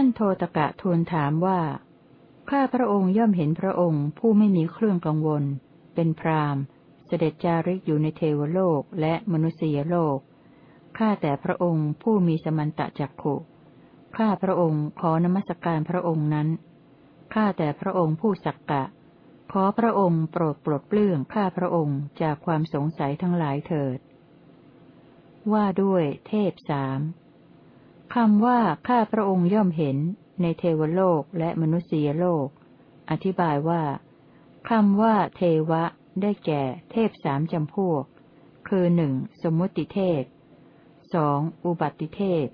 ท่านโทตกะทูลถามว่า ข้าพระองค์ย่อมเห็นพระองค์ ผู้ไม่มีเครื่องกังวล เป็นพรามเสด็จจาริกอยู่ในเทวโลกและมนุษยโลก ข้าแต่พระองค์ผู้มีสมันตะจักขุ ข้าพระองค์ขอนมัสการพระองค์นั้น ข้าแต่พระองค์ผู้สักกะ ขอพระองค์โปรดปลดเปลื้องข้าพระองค์จากความสงสัยทั้งหลายเถิด ว่าด้วยเทพสาม คำว่าข้าพระองค์ย่อมเห็น ในเทวโลกและมนุษยโลก อธิบายว่าคำว่าเทวะ ได้แก่ เทพสามจำพวก คือหนึ่งสมมติเทพสองอุบัติเทพ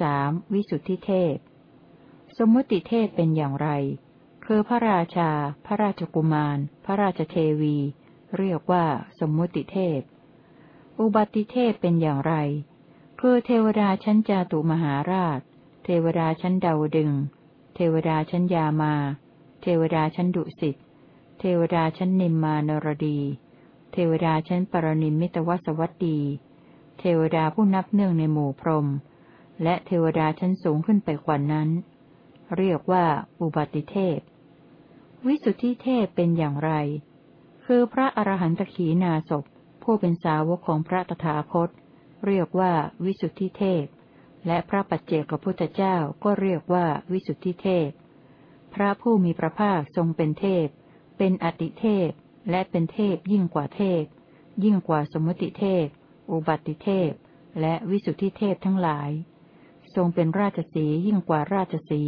สามวิสุทธิเทพ สมมติเทพเป็นอย่างไร คือพระราชา พระราชกุมาร พระราชเทวี เรียกว่าสมมติเทพ อุบัติเทพเป็นอย่างไร คือเทวดาชั้นจาตุมหาราช เทวดาชั้นดาวดึง เทวดาชั้นยามา เทวดาชั้นดุสิต เทวดาชั้นนิมมานรดี เทวดาชั้นปรนิมมิตวสวัตดี เทวดาผู้นับเนื่องในหมู่พรม และเทวดาชั้นสูงขึ้นไปกว่านั้น เรียกว่าอุบัติเทพ วิสุทธิเทพเป็นอย่างไร คือพระอรหันตขีนาศพผู้เป็นสาวกของพระตถาคต เรียกว่าวิสุทธิเทพ และพระปัจเจกพุทธเจ้าก็เรียกว่าวิสุทธิเทพ พระผู้มีพระภาคทรงเป็นเทพ เป็นอติเทพ และเป็นเทพยิ่งกว่าเทพ ยิ่งกว่าสมมติเทพ อุบัติเทพ และวิสุทธิเทพทั้งหลาย ทรงเป็นราชสียิ่งกว่าราชสี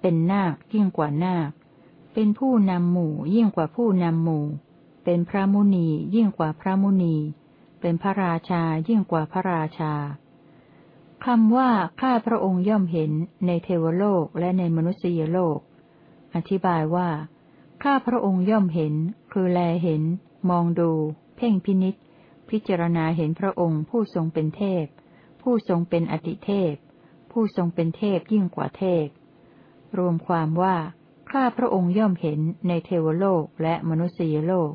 เป็นนาคยิ่งกว่านาค เป็นผู้นำหมู่ยิ่งกว่าผู้นำหมู่ เป็นพระมุนียิ่งกว่าพระมุนี เป็นพระราชายิ่งกว่าพระราชาคำว่าข้าพระองค์ย่อมเห็นในเทวโลกและในมนุษยโลก อธิบายว่า ข้าพระองค์ย่อมเห็น คือแลเห็น มองดู เพ่งพินิษพิจารณาเห็นพระองค์ผู้ทรงเป็นเทพ ผู้ทรงเป็นอติเทพ ผู้ทรงเป็นเทพยิ่งกว่าเทพ รวมความว่า ข้าพระองค์ย่อมเห็นในเทวโลกและมนุษยโลก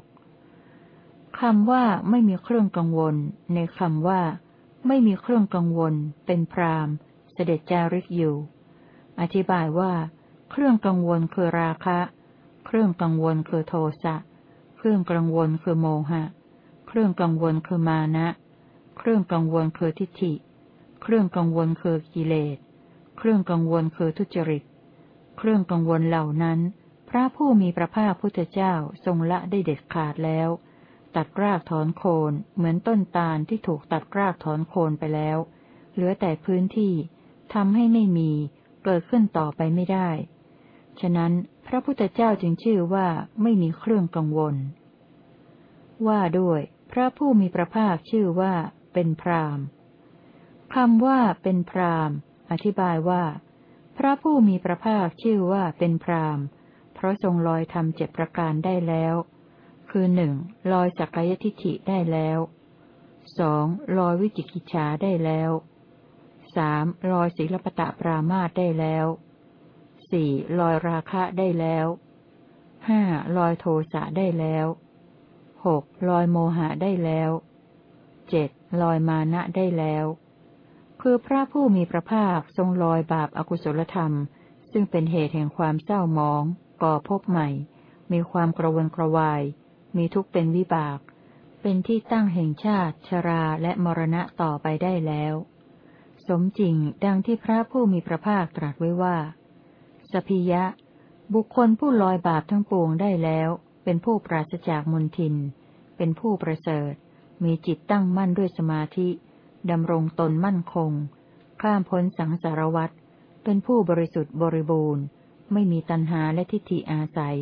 คำว่าไม่มีเครื่องกังวล ในคำว่า ไม่มีเครื่องกังวล เป็นพรามเสด็จจาริกอยู่ อธิบายว่า เครื่องกังวลคือราคะ เครื่องกังวลคือโทสะเครื่องกังวลคือโมหะ เครื่องกังวลคือมานะ เครื่องกังวลคือทิฏฐิ เครื่องกังวลคือกิเลส เครื่องกังวลคือทุจริต เครื่องกังวลเหล่านั้น พระผู้มีพระภาคพุทธเจ้าทรงละได้เด็ดขาดแล้ว ตัดรากถอนโคนเหมือนต้นตาลที่ถูกตัดรากถอนโคนไปแล้ว เหลือแต่พื้นที่ทำให้ไม่มี เกิดขึ้นต่อไปไม่ได้ ฉะนั้นพระพุทธเจ้าจึงชื่อว่าไม่มีเครื่องกังวล ว่าด้วย พระผู้มีพระภาคชื่อว่าเป็นพรามคำว่าเป็นพรามอธิบายว่า พระผู้มีพระภาคชื่อว่าเป็นพรามเพราะทรงลอยทำเจ็ดประการได้แล้ว คือหนึ่งลอยสักกายทิฏฐิได้แล้วสองลอยวิจิกิจฉาได้แล้วสามลอยศิลปตะปรามาตได้แล้วสี่ลอยราคะได้แล้วห้าลอยโทสะได้แล้วหกลอยโมหะได้แล้วเจ็ดลอยมานะได้แล้ว คือพระผู้มีพระภาคทรงลอยบาปอากุศลธรรม ซึ่งเป็นเหตุแห่งความเศร้ามอง ก่อพบใหม่ มีความกระวนกระวาย มีทุกข์เป็นวิบาก เป็นที่ตั้งแห่งชาติ ชราและมรณะต่อไปได้แล้ว สมจริงดังที่พระผู้มีพระภาคตรัสไว้ว่า สพิยะ บุคคลผู้ลอยบาปทั้งปวงได้แล้ว เป็นผู้ปราศจากมนทิน เป็นผู้ประเสริฐ มีจิตตั้งมั่นด้วยสมาธิดำรงตนมั่นคง ข้ามพ้นสังสารวัฏเป็นผู้บริสุทธิ์บริบูรณ์ ไม่มีตัณหาและทิฏฐิอาศัย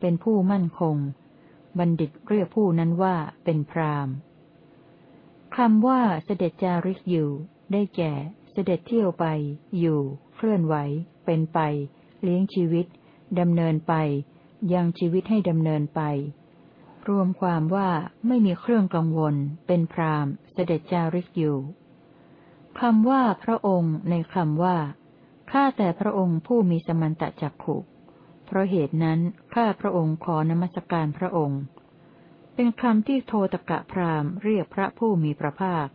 เป็นผู้มั่นคง บัณฑิตเรียกผู้นั้นว่าเป็นพรามคำว่าเสด็จจาริกอยู่ ได้แก่ เสด็จเที่ยวไป อยู่ เคลื่อนไหว เป็นไป เลี้ยงชีวิตดำเนินไป ยังชีวิตให้ดำเนินไป รวมความว่าไม่มีเครื่องกังวล เป็นพรามเสด็จจาริกอยู่คำว่าพระองค์ในคำว่าข้าแต่พระองค์ผู้มีสมันตะจักขุ เพราะเหตุนั้นข้าพระองค์ขอนมัสการพระองค์ เป็นคำที่โทตกะพรามเรียกพระผู้มีพระภาค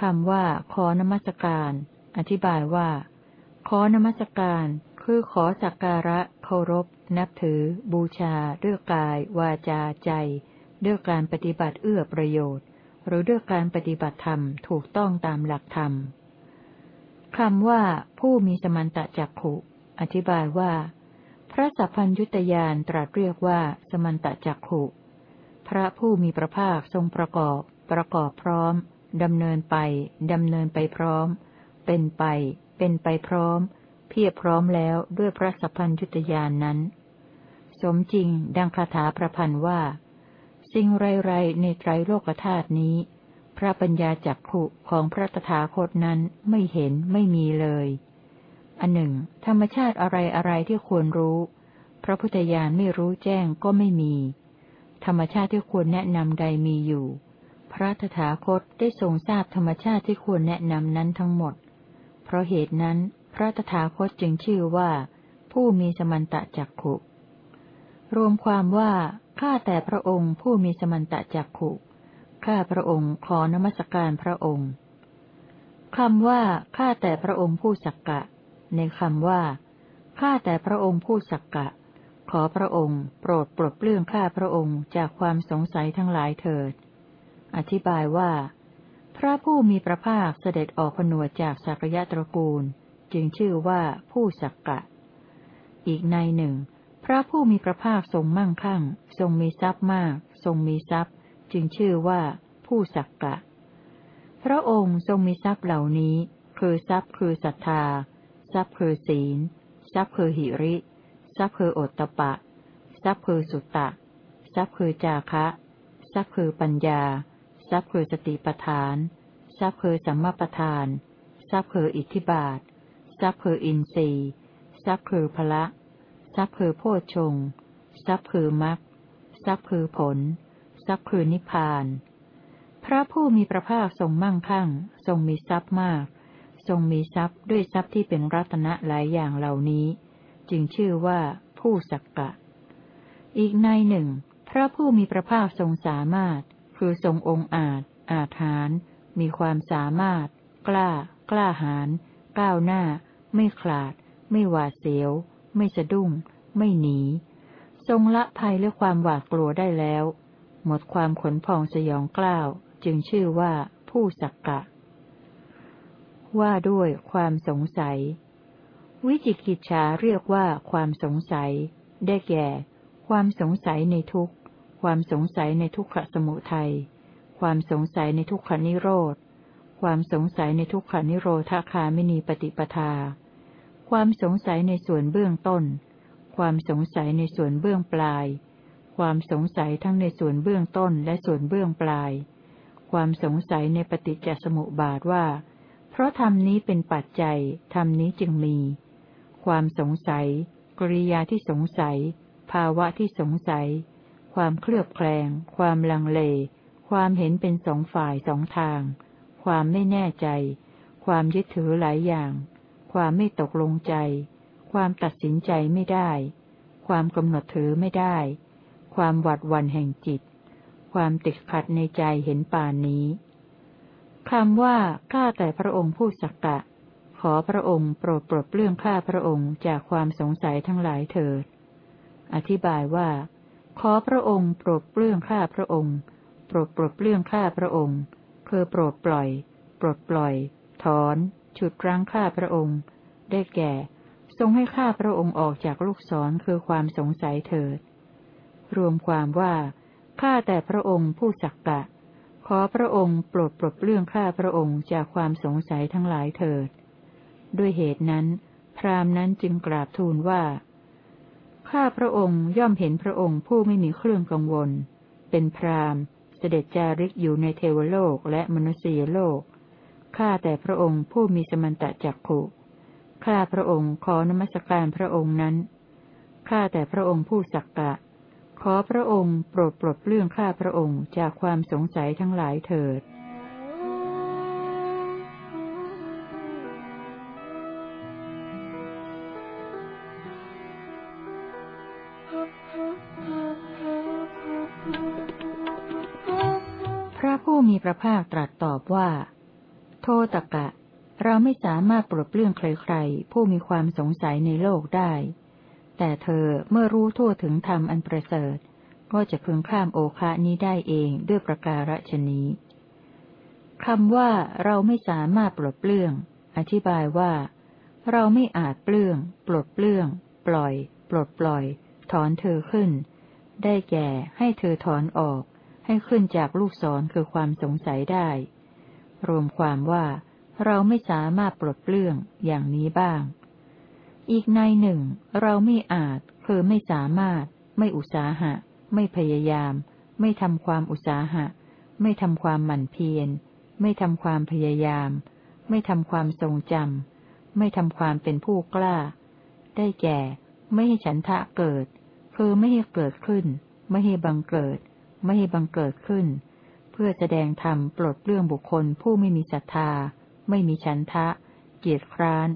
คำว่า ขอนมัสการ อธิบายว่า ขอนมัสการ คือขอสักการะ เคารพ นับถือ บูชา ด้วยกาย วาจา ใจ ด้วยการปฏิบัติเอื้อประโยชน์ หรือด้วยการปฏิบัติธรรมถูกต้องตามหลักธรรมคำว่า ผู้มีสมันตะจักขุ อธิบายว่า พระสัพพัญยุตยานตรัสเรียกว่า สมันตะจักขุ พระผู้มีพระภาคทรงประกอบ ประกอบพร้อมดำเนินไป ดำเนินไปพร้อม เป็นไป เป็นไปพร้อม เพียบพร้อมแล้วด้วยพระสัพพัญยุตยานนั้น สมจริงดังคาถาประพันธ์ว่า สิ่งไรๆในไตรโลกธาตุนี้ พระปัญญาจักขุของพระตถาคตนั้นไม่เห็นไม่มีเลย อันหนึ่ง ธรรมชาติอะไรอะไรที่ควรรู้ พระพุทธญาณไม่รู้แจ้งก็ไม่มี ธรรมชาติที่ควรแนะนำใดมีอยู่ พระตถาคตได้ทรงทราบธรรมชาติที่ควรแนะนำนั้นทั้งหมด เพราะเหตุนั้น พระตถาคตจึงชื่อว่า ผู้มีสมันตะจักขุ รวมความว่าข้าแต่พระองค์ผู้มีสมันตะจักขุ ข้าพระองค์ขอนมัสการพระองค์คำว่าข้าแต่พระองค์ผู้สักกะ ในคำว่า ข้าแต่พระองค์ผู้สักกะ ขอพระองค์ โปรดปลดเปลื้องข้าพระองค์จากความสงสัยทั้งหลายเถิด อธิบายว่า พระผู้มีพระภาคเสด็จออกผนวดจากสักยะตระกูล จึงชื่อว่าผู้สักกะ อีกในหนึ่ง พระผู้มีพระภาคทรงมั่งคั่ง ทรงมีทรัพย์มาก ทรงมีทรัพย์ จึงชื่อว่า ผู้สักกะ พระองค์ทรงมีทรัพย์เหล่านี้ คือทรัพย์คือศรัทธา ทรัพย์คือศีล ทรัพย์คือหิริ ทรัพย์คือโอตตะปะ ทรัพย์คือสุตตะ ทรัพย์คือจาคะ ทรัพย์คือปัญญา ทรัพย์คือสติปทาน ทรัพย์คือสัมมาปทาน ทรัพย์คืออิทธิบาท ทรัพย์คืออินทรีย์ ทรัพย์คือพละ ทรัพย์คือโพชงทรัพย์คือมรรค ทรัพย์คือผล ทรัพย์คือนิพพาน พระผู้มีพระภาคทรงมั่งคั่ง ทรงมีทรัพย์มาก ทรงมีทรัพย์ด้วยทรัพย์ที่เป็นรัตนะหลายอย่างเหล่านี้ จึงชื่อว่าผู้สักกะ อีกในหนึ่ง พระผู้มีพระภาคทรงสามารถ คือทรงองค์อาจ อาถาน มีความสามารถ กล้า กล้าหาญก้าวหน้า ไม่ขลาด ไม่หวาดเสียว ไม่สะดุ้ง ไม่หนี ทรงละภัยและความหวาดกลัวได้แล้ว หมดความขนพองสยองกล้าว จึงชื่อว่าผู้สักกะ ว่าด้วยความสงสัย วิจิกิจฉาเรียกว่าความสงสัย ได้แก่ ความสงสัยในทุกข์ความสงสัยในทุกขสมุทัย ความสงสัยในทุกขนิโรธ ความสงสัยในทุกขนิโรธาคาไม่มีปฏิปทา ความสงสัยในส่วนเบื้องต้น ความสงสัยในส่วนเบื้องปลาย ความสงสัยทั้งในส่วนเบื้องต้นและส่วนเบื้องปลาย ความสงสัยในปฏิจจสมุปบาทว่า เพราะธรรมนี้เป็นปัจจัยธรรมนี้จึงมี ความสงสัย กริยาที่สงสัย ภาวะที่สงสัย ความเคลือบแคลง ความลังเล ความเห็นเป็นสองฝ่ายสองทาง ความไม่แน่ใจ ความยึดถือหลายอย่าง ความไม่ตกลงใจ ความตัดสินใจไม่ได้ ความกำหนดถือไม่ได้ ความหวัดวันแห่งจิต ความติดขัดในใจเห็นป่านนี้ คำว่าข้าแต่พระองค์ผู้สักกะ ขอพระองค์โปรดปลดเรื่องข้าพระองค์จากความสงสัยทั้งหลายเถิด อธิบายว่า ขอพระองค์โปรดเปลื้องข้าพระองค์ โปรดปลดเปลื้องข้าพระองค์คือโปรดปล่อย ปลดปล่อย ถอน ฉุดรั้งข้าพระองค์ ได้แก่ ทรงให้ข้าพระองค์ออกจากลูกศรคือความสงสัยเถิด รวมความว่าข้าแต่พระองค์ผู้สักกะ ขอพระองค์โปรดปลดเปลื้องข้าพระองค์จากความสงสัยทั้งหลายเถิด ด้วยเหตุนั้น พราหมณ์นั้นจึงกราบทูลว่า ข้าพระองค์ย่อมเห็นพระองค์ผู้ไม่มีเครื่องกังวล เป็นพราหมณ์ เสด็จจาริกอยู่ในเทวโลกและมนุษยโลก ข้าแต่พระองค์ผู้มีสมันตะจักขุ ข้าพระองค์ขอนมัสการพระองค์นั้น ข้าแต่พระองค์ผู้สักกะ ขอพระองค์โปรดปลดเรื่องข้าพระองค์จากความสงสัยทั้งหลายเถิดพระผู้มีพระภาคตรัสตอบว่า โทตกะ เราไม่สามารถปลดเปลื้องใครๆผู้มีความสงสัยในโลกได้ แต่เธอเมื่อรู้ทั่วถึงธรรมอันประเสริฐ ก็จะพึงข้ามโอคะนี้ได้เองด้วยประการฉนี้คำว่าเราไม่สามารถปลดเปลื้อง อธิบายว่า เราไม่อาจเปลื้อง ปลดเปลื้อง ปล่อย ปลดปล่อย ถอนเธอขึ้น ได้แก่ให้เธอถอนออก ให้ขึ้นจากลูกศรคือความสงสัยได้ รวมความว่า เราไม่สามารถปลดเปลื้องอย่างนี้บ้าง อีกในหนึ่ง เราไม่อาจคือไม่สามารถ ไม่อุตสาหะ ไม่พยายาม ไม่ทำความอุตสาหะ ไม่ทำความหมั่นเพียร ไม่ทำความพยายาม ไม่ทำความทรงจำไม่ทำความเป็นผู้กล้า ได้แก่ ไม่ให้ฉันทะเกิด คือไม่ให้เกิดขึ้น ไม่ให้บังเกิด ไม่ให้บังเกิดขึ้น เพื่อแสดงธรรมปลดเรื่องบุคคลผู้ไม่มีศรัทธา ไม่มีฉันทะ เกียรติคร้าน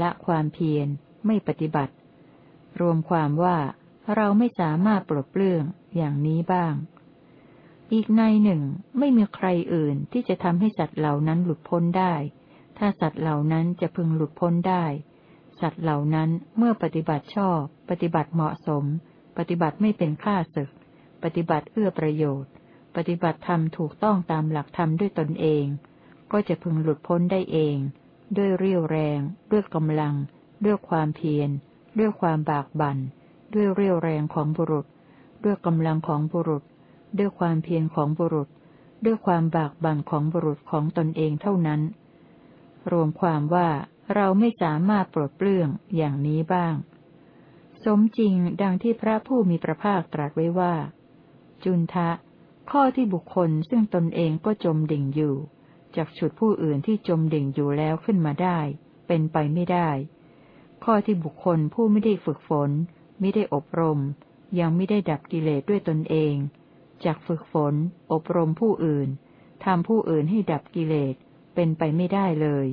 ละความเพียร ไม่ปฏิบัติ รวมความว่าเราไม่สามารถปลดเปลื้องอย่างนี้บ้าง อีกในหนึ่งไม่มีใครอื่นที่จะทำให้สัตว์เหล่านั้นหลุดพ้นได้ ถ้าสัตว์เหล่านั้นจะพึงหลุดพ้นได้ สัตว์เหล่านั้นเมื่อปฏิบัติชอบ ปฏิบัติเหมาะสม ปฏิบัติไม่เป็นข้าศึก ปฏิบัติเอื้อประโยชน์ ปฏิบัติธรรมถูกต้องตามหลักธรรมด้วยตนเอง ก็จะพึงหลุดพ้นได้เอง ด้วยเรี่ยวแรง ด้วยกำลัง ด้วยความเพียร ด้วยความบากบัน่น ด้วยเรี่ยวแรงของบุรุษ ด้วยกำลังของบุรุษ ด้วยความเพียรของบุรุษ ด้วยความบากบั่นของบุรุษของตนเองเท่านั้น รวมความว่าเราไม่สามารถปลดเปลื้องอย่างนี้บ้าง สมจริงดังที่พระผู้มีพระภาคตรัสไว้ว่า จุนทะ ข้อที่บุคคลซึ่งตนเองก็จมดิ่งอยู่จากฉุดผู้อื่นที่จมดิ่งอยู่แล้วขึ้นมาได้ เป็นไปไม่ได้ ข้อที่บุคคลผู้ไม่ได้ฝึกฝน ไม่ได้อบรม ยังไม่ได้ดับกิเลสด้วยตนเองจากฝึกฝน อบรมผู้อื่นทำผู้อื่นให้ดับกิเลสเป็นไปไม่ได้เลย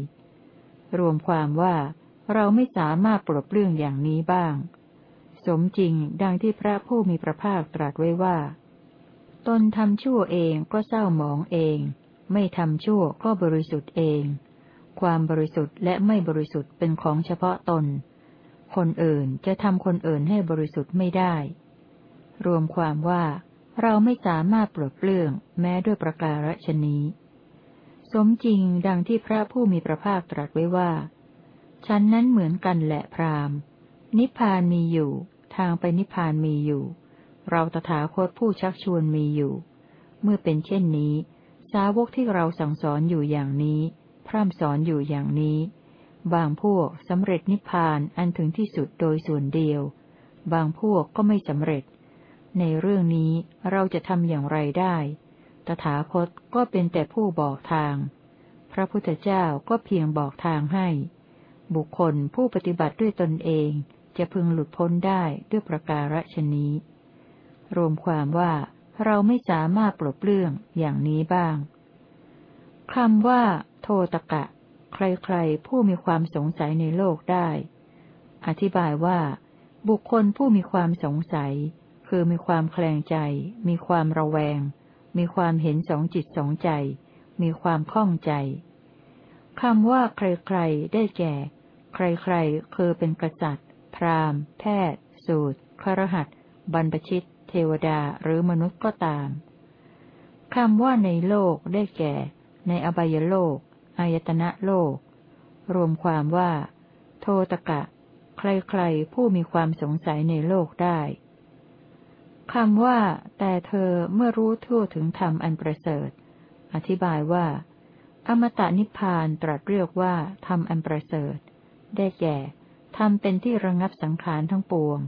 รวมความว่าเราไม่สามารถปลดเปลื้องอย่างนี้บ้าง สมจริงดังที่พระผู้มีพระภาคตรัสไว้ว่า ตนทำชั่วเองก็เศร้าหมองเอง ไม่ทำชั่วก็บริสุทธิ์เอง ความบริสุทธิ์และไม่บริสุทธิ์เป็นของเฉพาะตน คนอื่นจะทำคนอื่นให้บริสุทธิ์ไม่ได้ รวมความว่าเราไม่สามารถปลดเปลื้องแม้ด้วยประการฉนี้ สมจริงดังที่พระผู้มีพระภาคตรัสไว้ว่า ฉันนั้นเหมือนกันแหละพรามนิพพานมีอยู่ ทางไปนิพพานมีอยู่ เราตถาคตผู้ชักชวนมีอยู่ เมื่อเป็นเช่นนี้ สาวกที่เราสั่งสอนอยู่อย่างนี้ พร่ำสอนอยู่อย่างนี้ บางพวกสำเร็จนิพพานอันถึงที่สุดโดยส่วนเดียว บางพวกก็ไม่สำเร็จ ในเรื่องนี้เราจะทำอย่างไรได้ ตถาคตก็เป็นแต่ผู้บอกทาง พระพุทธเจ้าก็เพียงบอกทางให้ บุคคลผู้ปฏิบัติด้วยตนเองจะพึงหลุดพ้นได้ด้วยประการฉนี้ รวมความว่าเราไม่สามารถปลดเปลื้องอย่างนี้บ้าง คำว่า โทตกะ ใครๆ ผู้มีความสงสัยในโลกได้ อธิบายว่า บุคคลผู้มีความสงสัย คือมีความแคลงใจ มีความระแวง มีความเห็นสองจิตสองใจ มีความข้องใจคำว่าใครๆ ได้แก่ ใครๆ คือเป็นกษัตริย์ พราหมณ์ แพทย์ สูตรครหัส บรรพชิต เทวดา หรือมนุษย์ก็ตาม คำว่าในโลกได้แก่ ในอบายโลก อายตนะโลก รวมความว่า โทตกะ ใครๆ ผู้มีความสงสัยในโลกได้คำว่า แต่เธอเมื่อรู้ทั่วถึงธรรมอันประเสริฐ อธิบายว่า อมตะนิพพานตรัสเรียกว่าธรรมอันประเสริฐ ได้แก่ธรรมเป็นที่ระงับสังขารทั้งปวง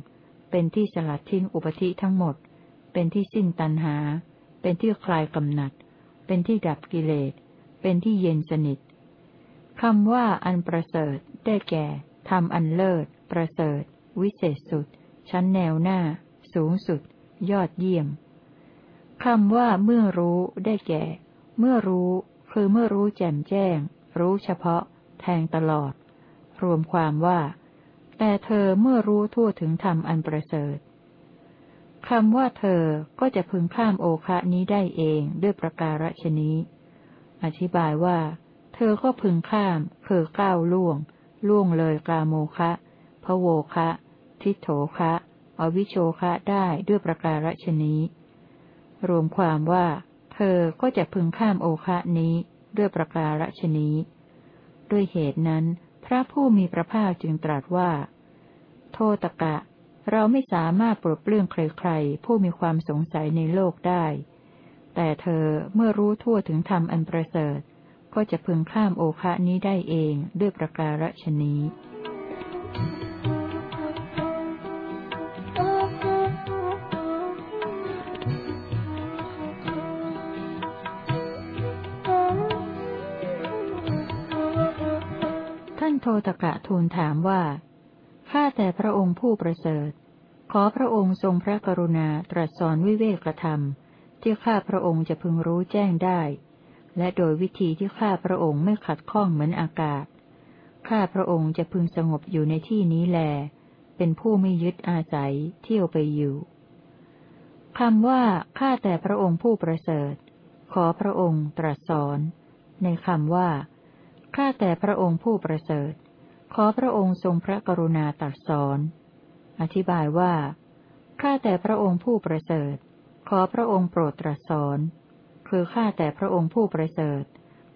เป็นที่สลัดทิ้งอุปธิทั้งหมด เป็นที่สิ้นตัณหา เป็นที่คลายกำหนัด เป็นที่ดับกิเลส เป็นที่เย็นสนิทคำว่าอันประเสริฐ ได้แก่ทำอันเลิศ ประเสริฐ วิเศษสุด ชั้นแนวหน้า สูงสุด ยอดเยี่ยมคำว่าเมื่อรู้ ได้แก่ เมื่อรู้ คือเมื่อรู้แจ่มแจ้ง รู้เฉพาะ แทงตลอด รวมความว่า แต่เธอเมื่อรู้ทั่วถึงธรรมอันประเสริฐ คำว่าเธอก็จะพึงข้ามโอคะนี้ได้เองด้วยประการฉนี้ อธิบายว่า เธอก็พึงข้ามคือก้าวล่วง ล่วงเลยกาโมคะพะโวคะ ทิโถคะอวิโชคะได้ด้วยประการฉนี้ รวมความว่า เธอก็จะพึงข้ามโอคะนี้ด้วยประการฉนี้ ด้วยเหตุนั้น พระผู้มีพระภาคจึงตรัสว่า โทตกะ เราไม่สามารถปลดเปลื้องใครๆ ผู้มีความสงสัยในโลกได้ แต่เธอเมื่อรู้ทั่วถึงธรรมอันประเสริฐ ก็จะพึงข้ามโอคะนี้ได้เองด้วยประการฉนี้ ท่านโทตกะทูลถามว่า ข้าแต่พระองค์ผู้ประเสริฐ ขอพระองค์ทรงพระกรุณาตรัสสอนวิเวกธรรม ที่ข้าพระองค์จะพึงรู้แจ้งได้ และโดยวิธีที่ข้าพระองค์ไม่ขัดข้องเหมือนอากาศ ข้าพระองค์จะพึงสงบอยู่ในที่นี้แล เป็นผู้ไม่ยึดอาศัยเที่ยวไปอยู่คำว่า ข้าแต่พระองค์ผู้ประเสริฐ ขอพระองค์ตรัสสอน ในคำว่า ข้าแต่พระองค์ผู้ประเสริฐ ขอพระองค์ทรงพระกรุณาตรัสสอน อธิบายว่า ข้าแต่พระองค์ผู้ประเสริฐ ขอพระองค์โปรดตรัสสอน คือข้าแต่พระองค์ผู้ประเสริฐ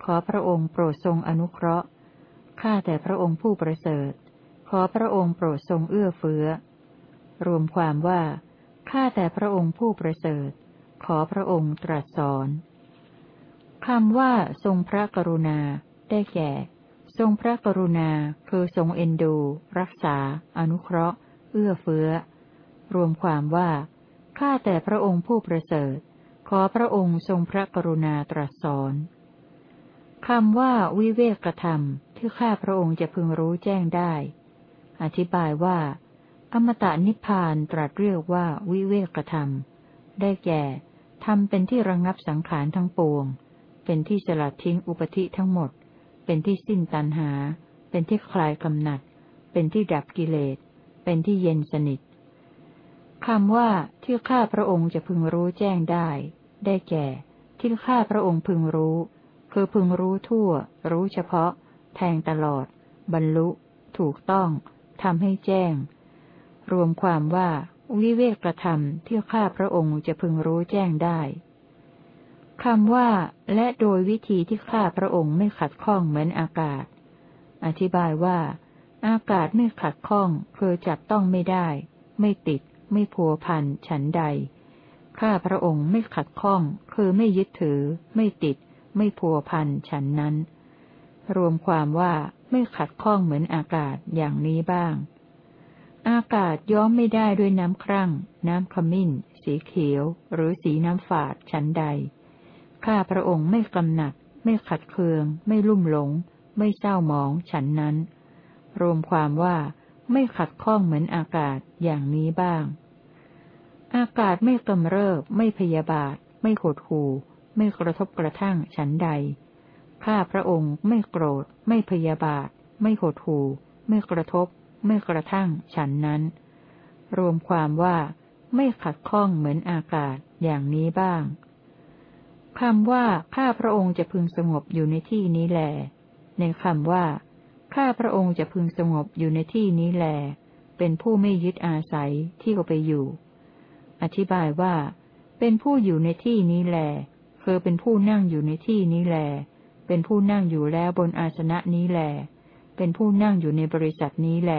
ขอพระองค์โปรดทรงอนุเคราะห์ ข้าแต่พระองค์ผู้ประเสริฐ ขอพระองค์โปรดทรงเอื้อเฟื้อ รวมความว่า ข้าแต่พระองค์ผู้ประเสริฐ ขอพระองค์ตรัสสอน คำว่าทรงพระกรุณา ได้แก่ ทรงพระกรุณาคือทรงเอ็นดู รักษา อนุเคราะห์ เอื้อเฟื้อ รวมความว่า ข้าแต่พระองค์ผู้ประเสริฐ ขอพระองค์ทรงพระกรุณาตรัสสอนคำว่าวิเวกธรรมที่ข้าพระองค์จะพึงรู้แจ้งได้ อธิบายว่า อมตะนิพพานตรัสเรียกว่าวิเวกธรรม ได้แก่ทำเป็นที่ระงงับสังขารทั้งปวง เป็นที่สลัดทิ้งอุปธิทั้งหมด เป็นที่สิ้นตัณหา เป็นที่คลายกำหนัด เป็นที่ดับกิเลส เป็นที่เย็นสนิทคำว่าที่ข้าพระองค์จะพึงรู้แจ้งได้ ได้แก่ ที่ข้าพระองค์พึงรู้ คือพึงรู้ทั่ว รู้เฉพาะ แทงตลอด บรรลุ ถูกต้องทำให้แจ้ง รวมความว่า วิเวกประธรรมที่ข้าพระองค์จะพึงรู้แจ้งได้ คำว่า และโดยวิธีที่ข้าพระองค์ไม่ขัดข้องเหมือนอากาศ อธิบายว่า อากาศไม่ขัดข้องคือจับต้องไม่ได้ ไม่ติด ไม่พัวพันฉันใด ข้าพระองค์ไม่ขัดข้องคือไม่ยึดถือ ไม่ติด ไม่พัวพันฉันนั้น รวมความว่าไม่ขัดข้องเหมือนอากาศอย่างนี้บ้าง อากาศย้อมไม่ได้ด้วยน้ำครั่ง น้ำขมิ้น สีเขียว หรือสีน้ำฝาดฉันใด ข้าพระองค์ไม่กำหนัด ไม่ขัดเคือง ไม่ลุ่มหลง ไม่เศร้าหมอง ฉันนั้น รวมความว่าไม่ขัดข้องเหมือนอากาศอย่างนี้บ้าง อากาศไม่กำเริบ ไม่พยาบาท ไม่หดหู่ไม่กระทบกระทั่งฉันใด ข้าพระองค์ไม่โกรธ ไม่พยาบาท ไม่หดหู่ไม่กระทบ ไม่กระทั่งฉันนั้น รวมความว่าไม่ขัดข้องเหมือนอากาศอย่างนี้บ้าง คำว่า ข้าพระองค์จะพึงสงบอยู่ในที่นี้แล ในคำว่า ข้าพระองค์จะพึงสงบอยู่ในที่นี้แล เป็นผู้ไม่ยึดอาศัยที่เขาไปอยู่ อธิบายว่า เป็นผู้อยู่ในที่นี้แล คือเป็นผู้นั่งอยู่ในที่นี้แล เป็นผู้นั่งอยู่แล้วบนอาสนะนี้แล เป็นผู้นั่งอยู่ในบริษัทนี้แล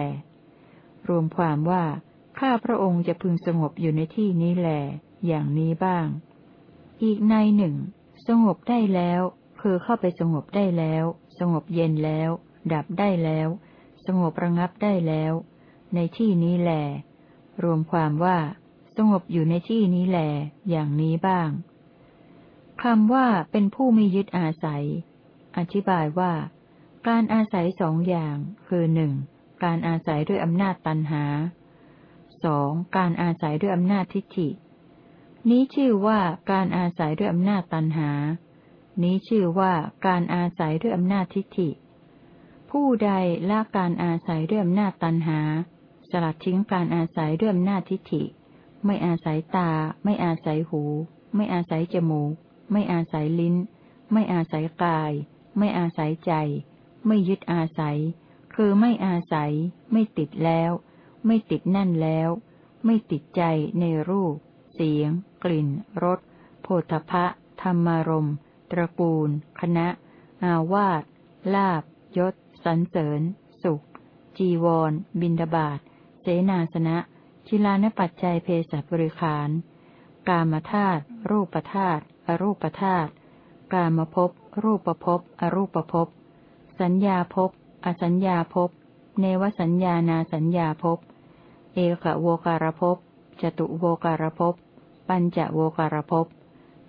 รวมความว่า ข้าพระองค์จะพึงสงบอยู่ในที่นี้แล อย่างนี้บ้าง อีกในหนึ่ง สงบได้แล้ว คือเข้าไปสงบได้แล้ว สงบเย็นแล้ว ดับได้แล้ว สงบระงับได้แล้ว ในที่นี้แหลรวมความว่า สงบอยู่ในที่นี้แหลอย่างนี้บ้างคำว่าเป็นผู้มียึดอาศัย อธิบายว่า การอาศัยสองอย่าง คือหนึ่งการอาศัยด้วยอำนาจตันหาสองการอาศัยด้วยอำนาจทิฏฐิ นี้ชื่อว่าการอาศัยด้วยอำนาจตันหา นี้ชื่อว่าการอาศัยด้วยอำนาจทิฏฐิ ผู้ใดละการอาศัยด้วยอำนาจตันหา สลัดทิ้งการอาศัยด้วยอำนาจทิฏฐิ ไม่อาศัยตา ไม่อาศัยหู ไม่อาศัยจมูก ไม่อาศัยลิ้น ไม่อาศัยกาย ไม่อาศัยใจ ไม่ยึดอาศัย คือไม่อาศัย ไม่ติดแล้ว ไม่ติดแน่นแล้ว ไม่ติดใจในรูป เสียง ลิ่น รสโผฏฐะธรรมารมตระกูล คณะ อาวาสลาบ ยศ สันเสริญ สุข จีวร บินดาบาตเสนาสนะชิลานปัจจัยเพศบริขาร กามธาตุรูปธาตุอรูปธาตุกามภพรูปภพอรูปภพสัญญาภพอสัญญาภพเนวสัญญานาสัญญาภพเอกโวการภพจตุโวการภพ ปัญจโวการภพ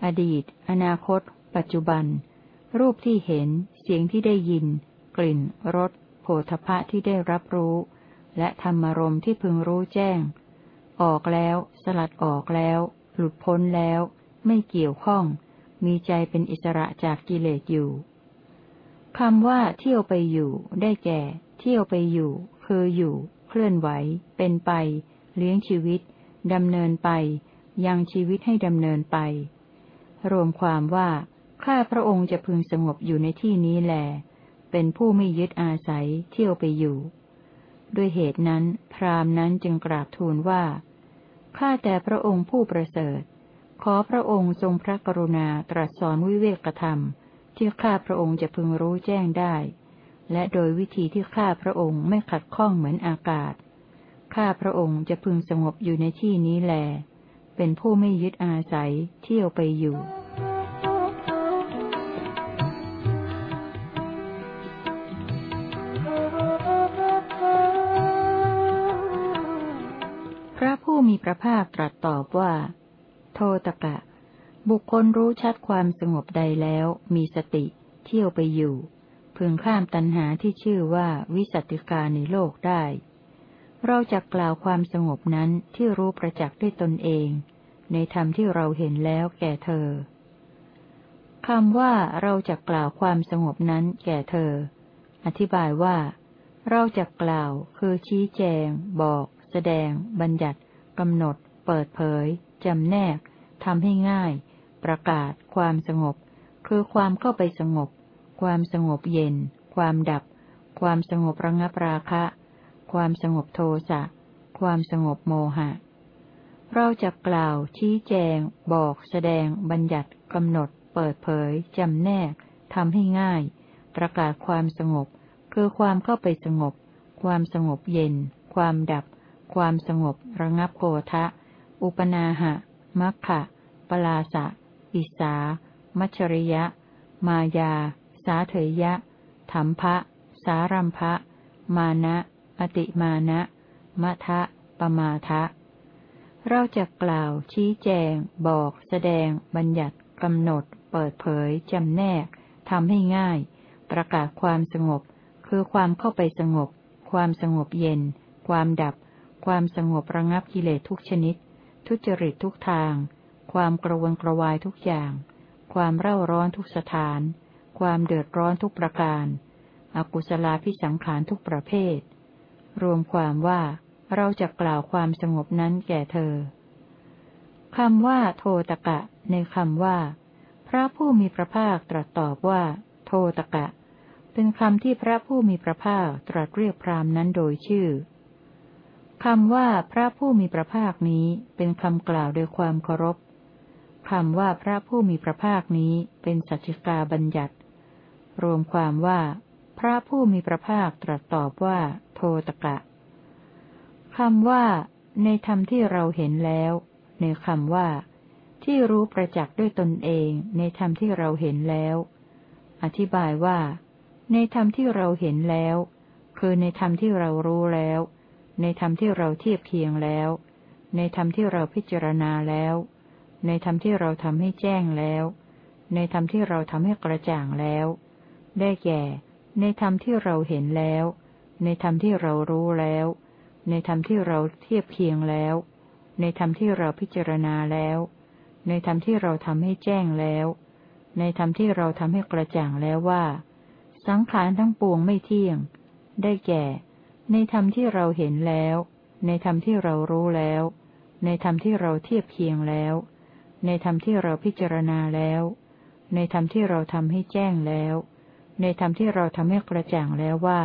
อดีต อนาคต ปัจจุบัน รูปที่เห็น เสียงที่ได้ยิน กลิ่น รส โผฏฐะที่ได้รับรู้ และธรรมรมที่พึงรู้แจ้ง ออกแล้ว สลัดออกแล้ว หลุดพ้นแล้ว ไม่เกี่ยวข้อง มีใจเป็นอิสระจากกิเลสอยู่คำว่าเที่ยวไปอยู่ ได้แก่ เที่ยวไปอยู่ คืออยู่ เคลื่อนไหว เป็นไป เลี้ยงชีวิตดำเนินไป ยังชีวิตให้ดำเนินไป รวมความว่าข้าพระองค์จะพึงสงบอยู่ในที่นี้แล เป็นผู้ไม่ยึดอาศัยเที่ยวไปอยู่ ด้วยเหตุนั้น พรามนั้นจึงกราบทูลว่า ข้าแต่พระองค์ผู้ประเสริฐ ขอพระองค์ทรงพระกรุณาตรัสสอนวิเวกธรรม ที่ข้าพระองค์จะพึงรู้แจ้งได้ และโดยวิธีที่ข้าพระองค์ไม่ขัดข้องเหมือนอากาศ ข้าพระองค์จะพึงสงบอยู่ในที่นี้แล เป็นผู้ไม่ยึดอาศัย เที่ยวไปอยู่พระผู้มีพระภาคตรัสตอบว่า โทตกะ บุคคลรู้ชัดความสงบใดแล้ว มีสติ เที่ยวไปอยู่ พึงข้ามตัณหาที่ชื่อว่าวิสัติกาในโลกได้ เราจะกล่าวความสงบนั้นที่รู้ประจักษ์ด้วยตนเอง ในธรรมที่เราเห็นแล้วแก่เธอคำว่าเราจะกล่าวความสงบนั้นแก่เธอ อธิบายว่า เราจะกล่าวคือชี้แจง บอก แสดง บัญญัติกำหนด เปิดเผยจำแนกทำให้ง่าย ประกาศ ความสงบ คือความเข้าไปสงบ ความสงบเย็น ความดับ ความสงบระงับราคะ ความสงบโทสะ ความสงบโมหะ เราจะกล่าว ชี้แจง บอก แสดง บัญญัติกำหนด เปิดเผยจำแนกทำให้ง่าย ประกาศความสงบ คือความเข้าไปสงบ ความสงบเย็น ความดับ ความสงบ ระงับโกทะ อุปนาหะ มัคคะปลาสะ อิสา มัชริยะ มายา สาเถยะธรรมภะ สารัมภะ มานะ อติมานะมะทะปมาทะ เราจะกล่าว ชี้แจง บอก แสดง บัญญัติกำหนด เปิดเผย จำแนกทำให้ง่าย ประกาศความสงบ คือความเข้าไปสงบ ความสงบเย็น ความดับ ความสงบระงับกิเลสทุกชนิด ทุจริตทุกทาง ความกระวนกระวายทุกอย่าง ความเร่าร้อนทุกสถาน ความเดือดร้อนทุกประการ อกุศลาพิสังขารทุกประเภท รวมความว่าเราจะกล่าวความสงบนั้นแก่เธอคำว่าโทตกะ ในคำว่า พระผู้มีพระภาคตรัสตอบว่า โทตกะ เป็นคำที่พระผู้มีพระภาคตรัสเรียกพรามนั้นโดยชื่อคำว่าพระผู้มีพระภาคนี้เป็นคำกล่าวโดยความเคารพคำว่าพระผู้มีพระภาคนี้เป็นสัจจิกาบัญญัติ รวมความว่า พระผู้มีพระภาคตรัสตอบว่า โทตกะคำว่า ในธรรมที่เราเห็นแล้ว ในคำว่า ที่รู้ประจักษ์ด้วยตนเอง ในธรรมที่เราเห็นแล้ว อธิบายว่า ในธรรมที่เราเห็นแล้ว คือในธรรมที่เรารู้แล้ว ในธรรมที่เราเทียบเคียงแล้ว ในธรรมที่เราพิจารณาแล้ว ในธรรมที่เราทำให้แจ้งแล้ว ในธรรมที่เราทำให้กระจ่างแล้ว ได้แก่ ในธรรมที่เราเห็นแล้ว ในธรรมที่เรารู้แล้ว ในธรรมที่เราเทียบเคียงแล้ว ในธรรมที่เราพิจารณาแล้ว ในธรรมที่เราทำให้แจ้งแล้ว ในธรรมที่เราทำให้กระจ่างแล้วว่า สังขารทั้งปวงไม่เที่ยง ได้แก่ ในธรรมที่เราเห็นแล้ว ในธรรมที่เรารู้แล้ว ในธรรมที่เราเทียบเคียงแล้ว ในธรรมที่เราพิจารณาแล้ว ในธรรมที่เราทำให้แจ้งแล้ว ในธรรมที่เราทำให้กระจ่างแล้วว่า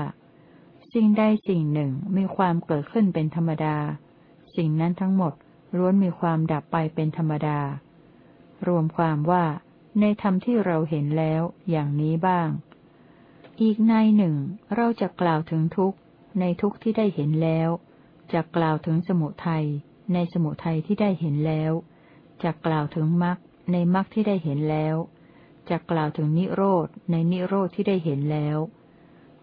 สิ่งใดสิ่งหนึ่งมีความเกิดขึ้นเป็นธรรมดา สิ่งนั้นทั้งหมดล้วนมีความดับไปเป็นธรรมดา รวมความว่าในธรรมที่เราเห็นแล้วอย่างนี้บ้าง อีกในหนึ่ง เราจะกล่าวถึงทุกข์ในทุกข์ที่ได้เห็นแล้ว จะกล่าวถึงสมุทัยในสมุทัยที่ได้เห็นแล้ว จะกล่าวถึงมรรคในมรรคที่ได้เห็นแล้ว จะกล่าวถึงนิโรธในนิโรธที่ได้เห็นแล้ว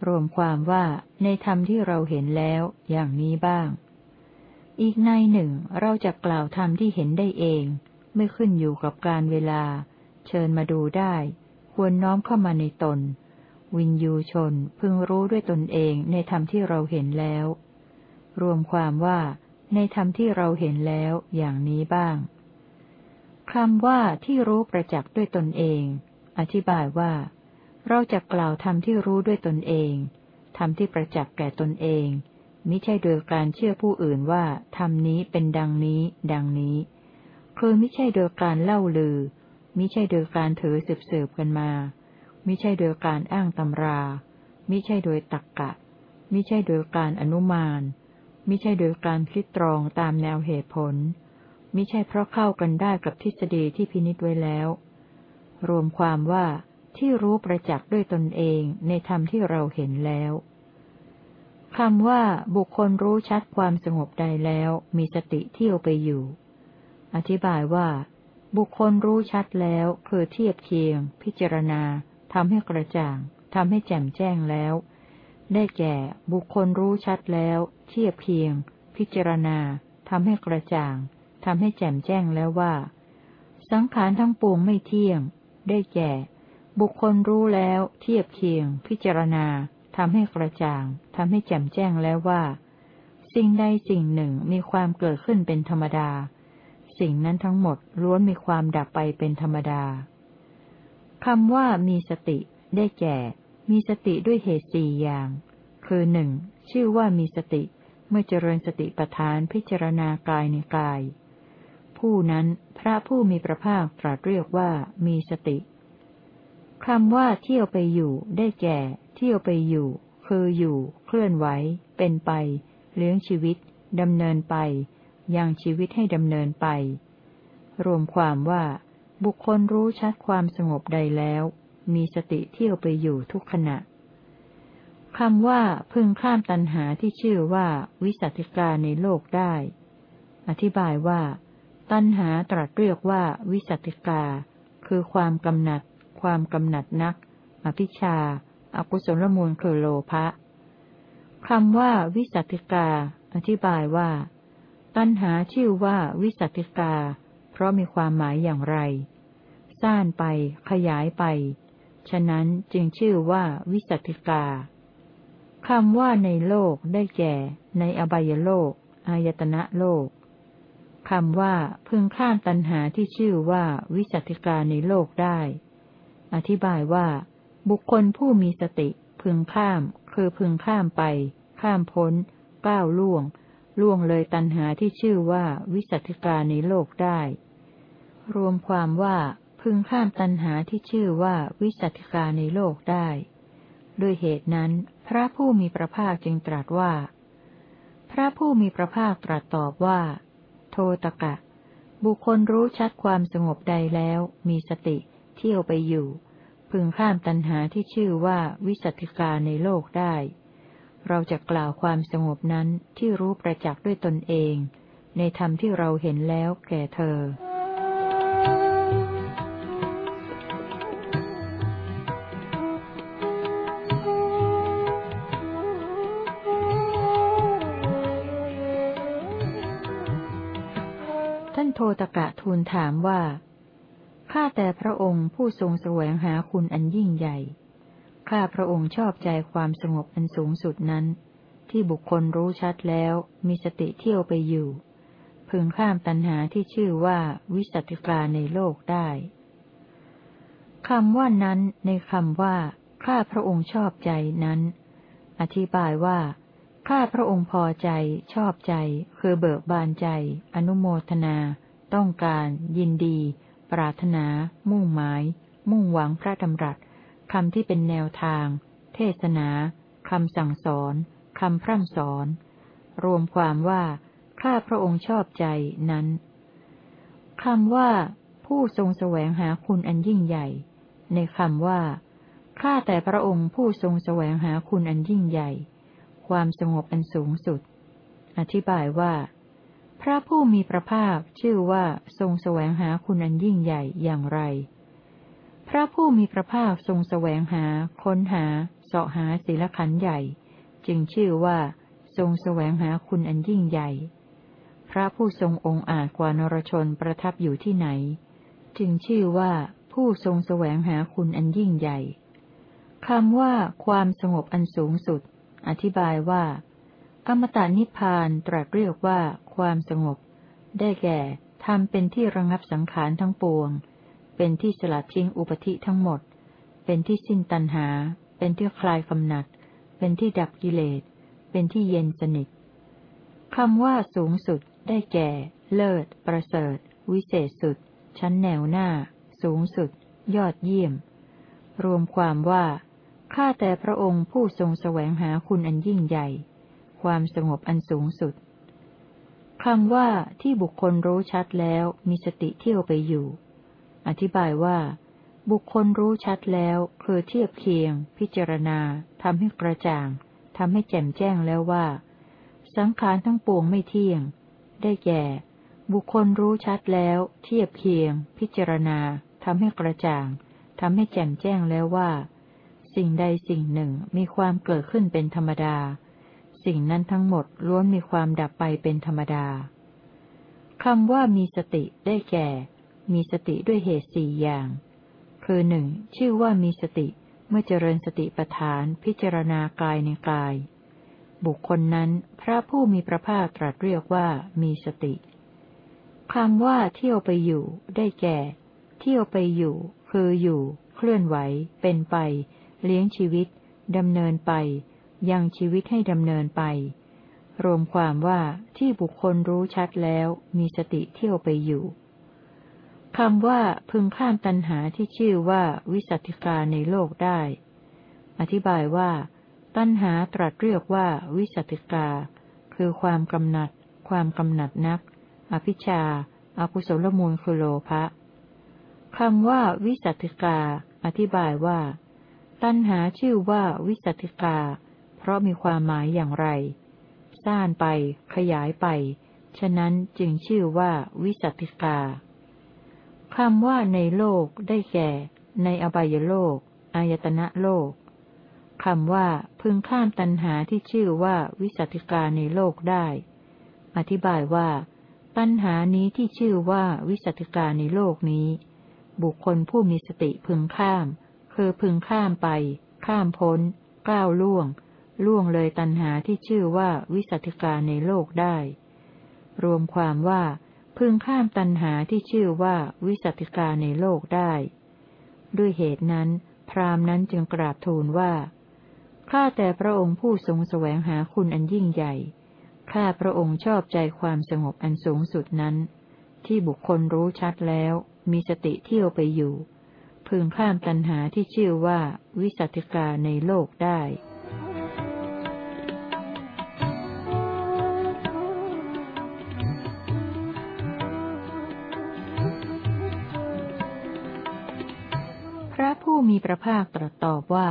รวมความว่าในธรรมที่เราเห็นแล้วอย่างนี้บ้าง อีกในหนึ่งเราจะกล่าวธรรมที่เห็นได้เอง ไม่ขึ้นอยู่กับการเวลา เชิญมาดูได้ ควรน้อมเข้ามาในตน วินยูชนพึงรู้ด้วยตนเองในธรรมที่เราเห็นแล้ว รวมความว่าในธรรมที่เราเห็นแล้วอย่างนี้บ้างคำว่าที่รู้ประจักษ์ด้วยตนเอง อธิบายว่า เราจะกล่าวธรรมที่รู้ด้วยตนเองธรรมที่ประจักษ์แก่ตนเองมิใช่โดยการเชื่อผู้อื่นว่าธรรมนี้เป็นดังนี้ ดังนี้ คือมิใช่โดยการเล่าลือ มิใช่โดยการถือสืบสืบกันมา มิใช่โดยการอ้างตำรา มิใช่โดยตักกะ มิใช่โดยการอนุมาน มิใช่โดยการคิดตรองตามแนวเหตุผล มิใช่เพราะเข้ากันได้กับทฤษฎีที่พินิจไว้แล้ว รวมความว่าที่รู้ประจักษ์ด้วยตนเองในธรรมที่เราเห็นแล้วคำว่าบุคคลรู้ชัดความสงบใดแล้วมีสติเที่ยวไปอยู่ อธิบายว่า บุคคลรู้ชัดแล้วคือเทียบเคียง พิจารณาทำให้กระจ่างทำให้แจ่มแจ้งแล้ว ได้แก่ บุคคลรู้ชัดแล้ว เทียบเพียง พิจารณาทำให้กระจ่างทำให้แจ่มแจ้งแล้วว่า สังขารทั้งปวงไม่เที่ยง ได้แก่ บุคคลรู้แล้ว เทียบเคียง พิจารณาทำให้กระจ่างทำให้แจ่มแจ้งแล้วว่า สิ่งใดสิ่งหนึ่งมีความเกิดขึ้นเป็นธรรมดา สิ่งนั้นทั้งหมดล้วนมีความดับไปเป็นธรรมดาคำว่ามีสติ ได้แก่ มีสติด้วยเหตุสี่อย่าง คือหนึ่งชื่อว่ามีสติเมื่อเจริญสติปัฏฐานพิจารณากายในกาย ผู้นั้น พระผู้มีพระภาคตรัสเรียกว่ามีสติคำว่าเที่ยวไปอยู่ ได้แก่ เที่ยวไปอยู่ คืออยู่ เคลื่อนไหว เป็นไป เลี้ยงชีวิตดำเนินไป ยังชีวิตให้ดำเนินไป รวมความว่า บุคคลรู้ชัดความสงบใดแล้ว มีสติเที่ยวไปอยู่ทุกขณะคำว่าพึงข้ามตัณหาที่ชื่อว่าวิสัติกาในโลกได้ อธิบายว่า ตัณหาตรัสเรียกว่าวิสัติกา คือความกำหนัด ความกำหนัดนัก อภิชาอากุศลมูลคือโลภะคำว่าวิสัติกา อธิบายว่า ตัณหาชื่อว่าวิสัติกา เพราะมีความหมายอย่างไร ซ่านไป ขยายไป ฉะนั้นจึงชื่อว่าวิสัติกาคำว่าในโลกได้แก่ ในอบายโลก อายตนะโลก คำว่าพึงข้ามตัณหาที่ชื่อว่าวิสัติกาในโลกได้ อธิบายว่า บุคคลผู้มีสติ พึงข้าม คือพึงข้ามไป ข้ามพ้น ก้าวล่วง ล่วงเลยตัณหาที่ชื่อว่าวิสัติกาในโลกได้ รวมความว่าพึงข้ามตัณหาที่ชื่อว่าวิสัติกาในโลกได้ ด้วยเหตุนั้น พระผู้มีพระภาคจึงตรัสว่า พระผู้มีพระภาคตรัสตอบว่า ตกะ บุคคลรู้ชัดความสงบใดแล้ว มีสติ เที่ยวไปอยู่ พึงข้ามตัณหาที่ชื่อว่าวิสัติกาในโลกได้ เราจะกล่าวความสงบนั้นที่รู้ประจักษ์ด้วยตนเอง ในธรรมที่เราเห็นแล้วแก่เธอ ตกะทูลถามว่า ข้าแต่พระองค์ผู้ทรงแสวงหาคุณอันยิ่งใหญ่ ข้าพระองค์ชอบใจความสงบอันสูงสุดนั้น ที่บุคคลรู้ชัดแล้วมีสติเที่ยวไปอยู่ พึงข้ามตัณหาที่ชื่อว่าวิสัติกาในโลกได้คำว่านั้นในคำว่า ข้าพระองค์ชอบใจนั้น อธิบายว่า ข้าพระองค์พอใจ ชอบใจ คือเบิกบานใจ อนุโมทนา ต้องการ ยินดี ปรารถนา มุ่งหมาย มุ่งหวังพระดำรัสคำที่เป็นแนวทาง เทศนาคำสั่งสอนคำพร่ำสอน รวมความว่า ข้าพระองค์ชอบใจนั้นคำว่า ผู้ทรงแสวงหาคุณอันยิ่งใหญ่ ในคำว่า ข้าแต่พระองค์ผู้ทรงแสวงหาคุณอันยิ่งใหญ่ ความสงบอันสูงสุด อธิบายว่า พระผู้มีพระภาคชื่อว่าทรงแสวงหาคุณอันยิ่งใหญ่อย่างไร พระผู้มีพระภาคทรงแสวงหา ค้นหาเสาะหาศีลขันใหญ่ จึงชื่อว่า ทรงแสวงหาคุณอันยิ่งใหญ่ พระผู้ทรงองค์อาจกว่านรชนประทับอยู่ที่ไหน จึงชื่อว่าผู้ทรงแสวงหาคุณอันยิ่งใหญ่คำว่าความสงบอันสูงสุด อธิบายว่า อมตะนิพพานตรัสเรียกว่าความสงบ ได้แก่ทำเป็นที่ระงับสังขารทั้งปวง เป็นที่สลัดทิ้งอุปธิทั้งหมด เป็นที่สิ้นตัณหา เป็นที่คลายกำหนัด เป็นที่ดับกิเลส เป็นที่เย็นสนิทคำว่าสูงสุด ได้แก่ เลิศ ประเสริฐ วิเศษสุด ชั้นแนวหน้า สูงสุด ยอดเยี่ยม รวมความว่า ข้าแต่พระองค์ผู้ทรงแสวงหาคุณอันยิ่งใหญ่ ความสงบอันสูงสุดคำว่าที่บุคคลรู้ชัดแล้วมีสติเที่ยวไปอยู่ อธิบายว่า บุคคลรู้ชัดแล้วคือเทียบเคียง พิจารณาทำให้กระจ่างทำให้แจ่มแจ้งแล้วว่า สังขารทั้งปวงไม่เที่ยง ได้แก่ บุคคลรู้ชัดแล้ว เทียบเคียง พิจารณาทำให้กระจ่างทำให้แจ่มแจ้งแล้วว่า สิ่งใดสิ่งหนึ่งมีความเกิดขึ้นเป็นธรรมดา สิ่งนั้นทั้งหมดล้วนมีความดับไปเป็นธรรมดาคำว่ามีสติได้แก่ มีสติด้วยเหตุสี่อย่าง คือหนึ่งชื่อว่ามีสติเมื่อเจริญสติปัฏฐานพิจารณากายในกาย บุคคลนั้นพระผู้มีพระภาคตรัสเรียกว่ามีสติคำว่าเที่ยวไปอยู่ ได้แก่ เที่ยวไปอยู่ คืออยู่ เคลื่อนไหว เป็นไป เลี้ยงชีวิตดำเนินไป ยังชีวิตให้ดำเนินไป รวมความว่าที่บุคคลรู้ชัดแล้วมีสติเที่ยวไปอยู่คำว่าพึงข้ามตัณหาที่ชื่อว่าวิสัติกาในโลกได้ อธิบายว่า ตัณหาตรัสเรียกว่าวิสัติกา คือความกำหนัด ความกำหนัดนัก อภิชาอากุศลมูลคือโลภะคำว่าวิสัติกา อธิบายว่า ตัณหาชื่อว่าวิสัติกา ราะมีความหมายอย่างไร ซ่านไป ขยายไป ฉะนั้นจึงชื่อว่าวิสัติกาคำว่าในโลกได้แก่ ในอบายโลก อายตนะโลกคำว่าพึงข้ามตัณหาที่ชื่อว่าวิสัติกาในโลกได้ อธิบายว่า ตัณหานี้ที่ชื่อว่าวิสัติกาในโลกนี้ บุคคลผู้มีสติพึงข้าม คือพึงข้ามไป ข้ามพ้น ก้าวล่วง ล่วงเลยตัณหาที่ชื่อว่าวิสัติกาในโลกได้ รวมความว่าพึงข้ามตัณหาที่ชื่อว่าวิสัติกาในโลกได้ ด้วยเหตุนั้น พรามนั้นจึงกราบทูลว่า ข้าแต่พระองค์ผู้ทรงแสวงหาคุณอันยิ่งใหญ่ ข้าพระองค์ชอบใจความสงบอันสูงสุดนั้น ที่บุคคลรู้ชัดแล้ว มีสติเที่ยวไปอยู่ พึงข้ามตัณหาที่ชื่อว่าวิสัติกาในโลกได้ ผู้มีพระภาคตรัสตอบว่า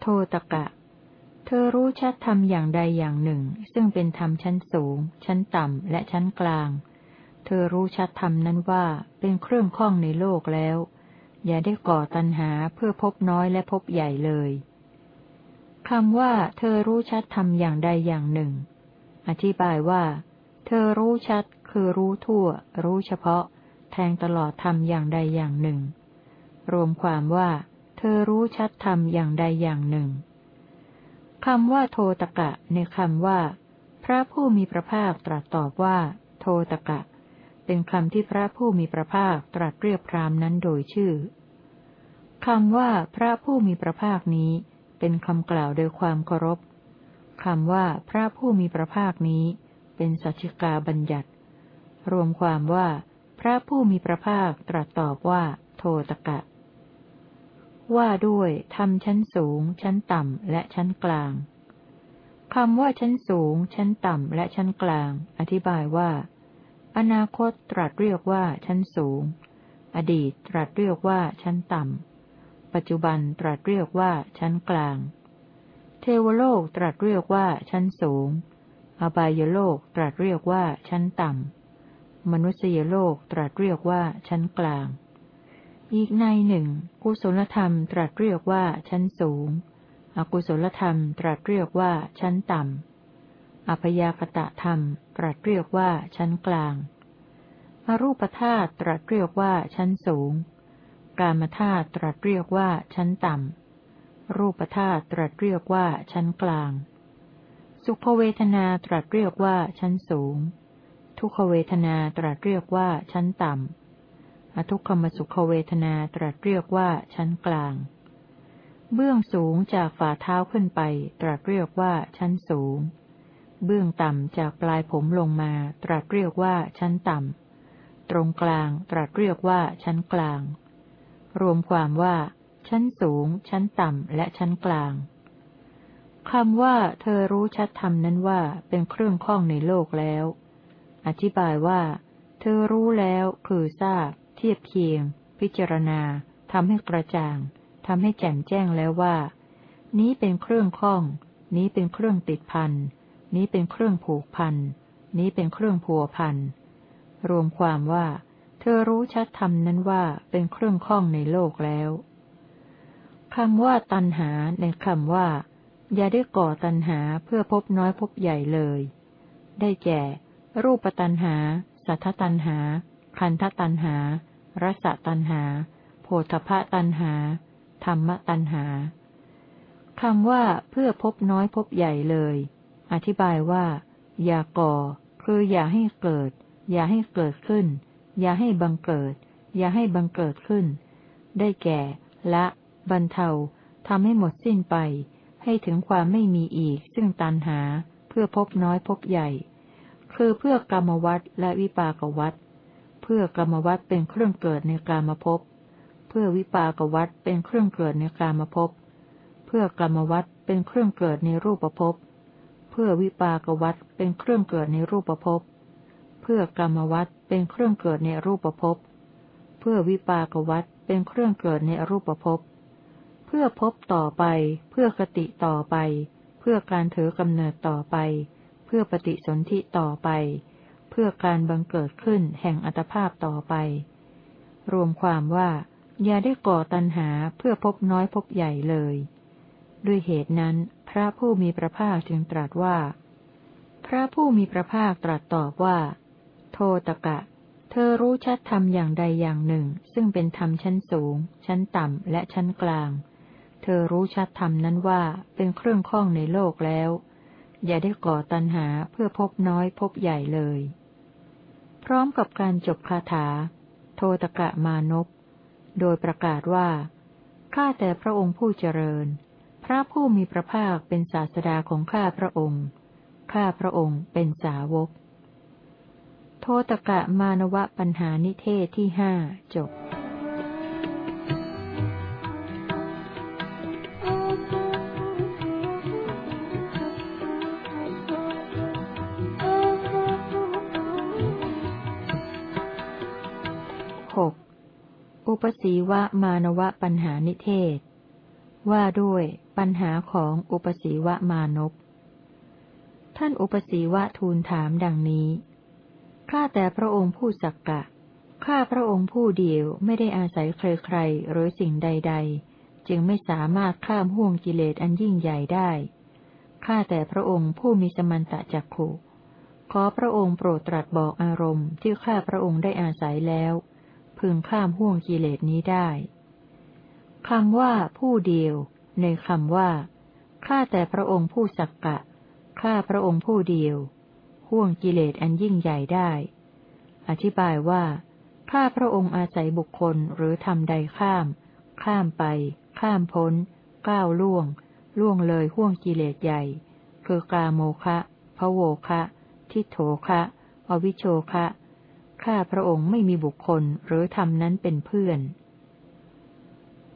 โทตกะ เธอรู้ชัดธรรมอย่างใดอย่างหนึ่ง ซึ่งเป็นธรรมชั้นสูง ชั้นต่ำ และชั้นกลาง เธอรู้ชัดธรรมนั้นว่าเป็นเครื่องข้องในโลกแล้ว อย่าได้ก่อตัณหาเพื่อพบน้อยและพบใหญ่เลยคำว่า เธอรู้ชัดทำอย่างใดอย่างหนึ่ง อธิบายว่า เธอรู้ชัดคือรู้ทั่ว รู้เฉพาะ แทงตลอดทำอย่างใดอย่างหนึ่ง รวมความว่า เธอรู้ชัดทำอย่างใดอย่างหนึ่งคำว่าโทตกะในคำว่า พระผู้มีพระภาคตรัสตอบว่า โทตกะ เป็นคำที่พระผู้มีพระภาคตรัสเรียกพรามนั้นโดยชื่อคำว่าพระผู้มีพระภาคนี้ เป็นคำกล่าวโดยความเคารพคำว่าพระผู้มีพระภาคนี้ เป็นสัจจิกาบัญญัติ รวมความว่า พระผู้มีพระภาคตรัสตอบว่า โทตกะ ว่าด้วยทำชั้นสูง ชั้นต่ำ และชั้นกลางคำว่าชั้นสูง ชั้นต่ำ และชั้นกลาง อธิบายว่า อนาคตตรัสเรียกว่าชั้นสูง อดีตตรัสเรียกว่าชั้นต่ำ ปัจจุบันตรัสเรียกว่าชั้นกลาง เทวโลกตรัสเรียกว่าชั้นสูง อบายโลกตรัสเรียกว่าชั้นต่ำ มนุษยโลกตรัสเรียกว่าชั้นกลาง อีกในหนึ่ง กุศลธรรมตรัสเรียกว่าชั้นสูง อกุศลธรรมตรัสเรียกว่าชั้นต่ำอพยากตะธรรมตรัสเรียกว่าชั้นกลาง อรูปธาตุตรัสเรียกว่าชั้นสูง กามธาตุตรัสเรียกว่าชั้นต่ำ รูปธาตุตรัสเรียกว่าชั้นกลาง สุขเวทนาตรัสเรียกว่าชั้นสูง ทุกขเวทนาตรัสเรียกว่าชั้นต่ำ อทุกขมสุขเวทนาตรัสเรียกว่าชั้นกลาง เบื้องสูงจากฝ่าเท้าขึ้นไป ตรัสเรียกว่าชั้นสูง เบื้องต่ำจากปลายผมลงมา ตรัสเรียกว่าชั้นต่ำ ตรงกลางตรัสเรียกว่าชั้นกลาง รวมความว่า ชั้นสูง ชั้นต่ำ และชั้นกลางคำว่า เธอรู้ชัดธรรมนั้นว่าเป็นเครื่องข้องในโลกแล้ว อธิบายว่า เธอรู้แล้วคือทราบ เทียบเคียง พิจารณาทำให้กระจ่างทำให้แจ่มแจ้งแล้วว่า นี้เป็นเครื่องข้อง นี้เป็นเครื่องติดพัน นี้เป็นเครื่องผูกพัน นี้เป็นเครื่องพัวพัน รวมความว่า เธอรู้ชัดธรรมนั้นว่าเป็นเครื่องข้องในโลกแล้วคำว่าตันหาในคำว่า อย่าได้ก่อตันหาเพื่อพบน้อยพบใหญ่เลย ได้แก่ รูปตันหา สัทธตันหา คันธตันหา รสตันหา โพธพะตันหา ธรรมตัณหาคำว่าเพื่อพบน้อยพบใหญ่เลย อธิบายว่า อย่าก่อ คืออย่าให้เกิด อย่าให้เกิดขึ้น อย่าให้บังเกิด อย่าให้บังเกิดขึ้น ได้แก่ ละ บรรเทาทำให้หมดสิ้นไป ให้ถึงความไม่มีอีก ซึ่งตันหา เพื่อพบน้อยพบใหญ่ คือเพื่อกรรมวัตและวิปากวัตเพื่อกรรมวัตเป็นเครื่องเกิดในกรรมภพ เพื่อวิปากวัฏเป็นเครื่องเกิดในกามภพ เพื่อกรรมวัฏเป็นเครื่องเกิดในรูปภพ เพื่อวิปากวัฏเป็นเครื่องเกิดในรูปภพ เพื่อกรรมวัฏเป็นเครื่องเกิดในรูปภพ เพื่อวิปากวัฏเป็นเครื่องเกิดในรูปภพ เพื่อพบต่อไป เพื่อกติต่อไป เพื่อการถือกำเนิดต่อไป เพื่อปฏิสนธิต่อไป เพื่อการบังเกิดขึ้นแห่งอัตภาพต่อไป รวมความว่า อย่าได้ก่อตัณหาเพื่อพบน้อยพบใหญ่เลย ด้วยเหตุนั้น พระผู้มีพระภาคจึงตรัสว่า พระผู้มีพระภาคตรัสตอบว่า โทตกะ เธอรู้ชัดธรรมอย่างใดอย่างหนึ่ง ซึ่งเป็นธรรมชั้นสูง ชั้นต่ำและชั้นกลาง เธอรู้ชัดธรรมนั้นว่าเป็นเครื่องข้องในโลกแล้วอย่าได้ก่อตัณหาเพื่อพบน้อยพบใหญ่เลย พร้อมกับการจบคาถา โทตกะมานพโดยประกาศว่า ข้าแต่พระองค์ผู้เจริญ พระผู้มีพระภาคเป็นศาสดาของข้าพระองค์ ข้าพระองค์เป็นสาวก โทตกะมานวะปัญหานิเทศที่ห้าจบ อุปสีวะมานวะปัญหานิเทศ ว่าด้วยปัญหาของอุปสีวะมานพท่านอุปสีวะทูลถามดังนี้ ข้าแต่พระองค์ผู้สักกะ ข้าพระองค์ผู้เดียวไม่ได้อาศัยใครๆหรือสิ่งใด ๆ จึงไม่สามารถข้ามห่วงกิเลสอันยิ่งใหญ่ได้ ข้าแต่พระองค์ผู้มีสมันตะจักขุ ขอพระองค์โปรดตรัสบอกอารมณ์ที่ข้าพระองค์ได้อาศัยแล้ว พึงข้ามห่วงกิเลสนี้ได้คำว่าผู้เดียว ในคำว่า ข้าแต่พระองค์ผู้สักกะ ข้าพระองค์ผู้เดียว ห่วงกิเลสอันยิ่งใหญ่ได้ อธิบายว่า ข้าพระองค์อาศัยบุคคลหรือทำใดข้าม ข้ามไป ข้ามพ้น ก้าวล่วง ล่วงเลยห่วงกิเลสใหญ่ คือกาโมคะพะโวคะ ทิโถคะ อวิโชคะ ข้าพระองค์ไม่มีบุคคลหรือธรรมนั้นเป็นเพื่อน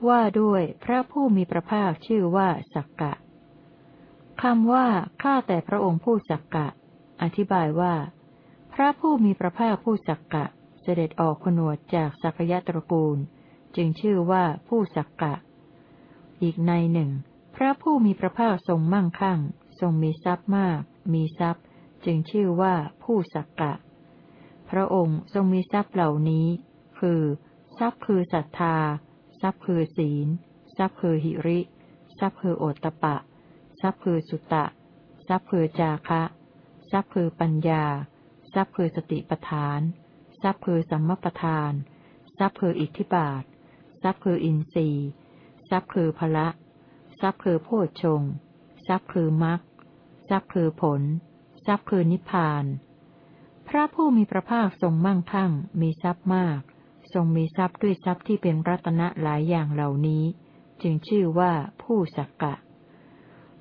ว่าด้วยพระผู้มีพระภาคชื่อว่าสักกะคำว่าข้าแต่พระองค์ผู้สักกะ อธิบายว่า พระผู้มีพระภาคผู้สักกะเสด็จออกขนวดจากสักยะตระกูล จึงชื่อว่าผู้สักกะ อีกในหนึ่ง พระผู้มีพระภาคทรงมั่งคั่ง ทรงมีทรัพย์มาก มีทรัพย์ จึงชื่อว่าผู้สักกะ ระองค์ทรงมีทรัพย์เหล่านี้ คือ ทรัพย์คือศรัทธา ทรัพย์คือศีล ทรัพย์คือหิริ ทรัพย์คือโอตตะปะ ทรัพย์คือสุตะ ทรัพย์คือจาคะ ทรัพย์คือปัญญา ทรัพย์คือสติปทาน ทรัพย์คือสัมมปทาน ทรัพย์คืออิทธิบาท ทรัพย์คืออินทรีย์ ทรัพย์คือพละ ทรัพย์คือโพชฌงทรัพย์คือมรรค ทรัพย์คือผล ทรัพย์คือนิพพาน พระผู้มีพระภาคทรงมั่งคั่ง มีทรัพย์มาก ทรงมีทรัพย์ด้วยทรัพย์ที่เป็นรัตนะหลายอย่างเหล่านี้ จึงชื่อว่าผู้สักกะ